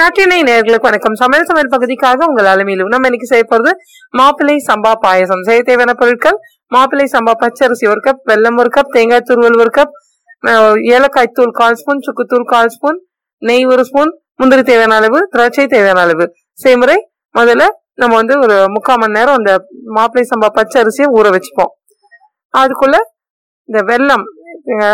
நாட்டினை நேர்களுக்கு வணக்கம். சமையல் சமையல் பகுதிக்காக உங்கள் அலுமையிலும் நம்ம இன்னைக்கு செய்ய போறது மாப்பிள்ளை சம்பா பாயசம். செய்ய தேவையான பொருட்கள் மாப்பிள்ளை சம்பா பச்சரிசி ஒரு கப் வெல்லம் ஒரு கப் தேங்காய் துருவல் ஒரு கப் ஏலக்காய் தூள் கால் ஸ்பூன் சுக்குத்தூள் கால் ஸ்பூன் நெய் ஒரு ஸ்பூன் முந்திரி தேவையான அளவு திராட்சை தேவையான அளவு. செய்முறை முதல்ல நம்ம வந்து ஒரு முக்கால் மணி நேரம் அந்த மாப்பிள்ளை சம்பா பச்சை அரிசியை ஊற வச்சுப்போம். அதுக்குள்ள இந்த வெல்லம்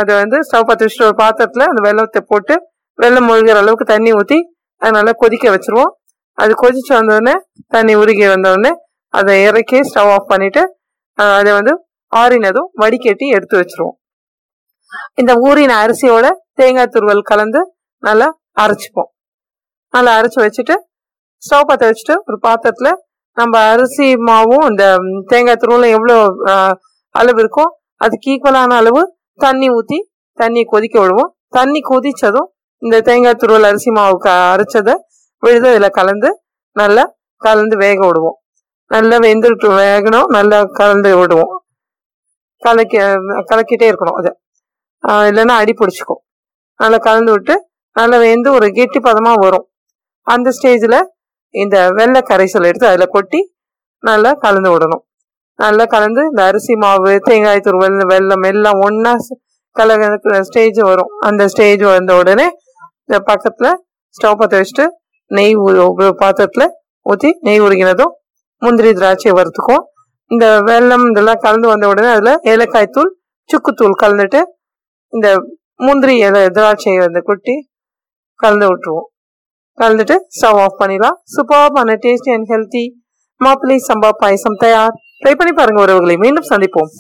அதை வந்து ஸ்டவ் பத்து வச்சுட்டு ஒரு பாத்திரத்துல அந்த வெல்லத்தை போட்டு வெல்லம் மூழ்கிற அளவுக்கு தண்ணி ஊற்றி அதை நல்லா கொதிக்க வச்சிருவோம். அது கொதிச்சு வந்தோடனே தண்ணி உருகி வந்தோடனே அதை இறக்கி ஸ்டவ் ஆஃப் பண்ணிவிட்டு அதை வந்து ஆறினதும் வடிகட்டி எடுத்து வச்சிருவோம். இந்த ஊறின அரிசியோட தேங்காய் துருவல் கலந்து நல்லா அரைச்சிப்போம். நல்லா அரைச்சி வச்சுட்டு ஸ்டவ் பற்ற வச்சுட்டு ஒரு பாத்திரத்தில் நம்ம அரிசி மாவும் இந்த தேங்காய் துருவலும் எவ்வளோ அளவு இருக்கோ அதுக்கு ஈக்குவலான அளவு தண்ணி ஊற்றி தண்ணி கொதிக்க விடுவோம். தண்ணி கொதித்ததும் இந்த தேங்காய் துருவல் அரிசி மாவுக்கு அரைச்சதை விழுது அதில் கலந்து நல்லா கலந்து வேக விடுவோம். நல்லா வெந்துட்டு வேகணும் நல்லா கலந்து விடுவோம். கலக்கி கலக்கிட்டே இருக்கணும் அதை. இல்லைன்னா அடி பிடிச்சிக்கும். நல்லா கலந்து விட்டு நல்லா வெந்து ஒரு கெட்டி பதமாக வரும். அந்த ஸ்டேஜில் இந்த வெள்ளை கரைசல் எடுத்து அதில் கொட்டி நல்லா கலந்து விடணும். நல்லா கலந்து இந்த அரிசி மாவு தேங்காய் துருவல் வெள்ளம் எல்லாம் ஒன்றா கலக ஸ்டேஜ் வரும். அந்த ஸ்டேஜ் வந்த உடனே இந்த பக்கத்தில் ஸ்டவ் பற்ற வச்சுட்டு நெய் பாத்திரத்தில் ஊற்றி நெய் உருகினதும் முந்திரி திராட்சையை வறுத்துக்கும் இந்த வெல்லம் இதெல்லாம் கலந்து வந்த உடனே அதில் ஏலக்காய் தூள் சுக்குத்தூள் கலந்துட்டு இந்த முந்திரி இலை திராட்சையை வந்து கொட்டி கலந்து விட்டுருவோம். கலந்துட்டு ஸ்டவ் ஆஃப் பண்ணிடலாம். சூப்பரான டேஸ்டி அண்ட் ஹெல்த்தி மாப்பிள்ளை சம்பா பாயசம் தயார். ட்ரை பண்ணி பாருங்கள் உறவுகளை. மீண்டும் சந்திப்போம்.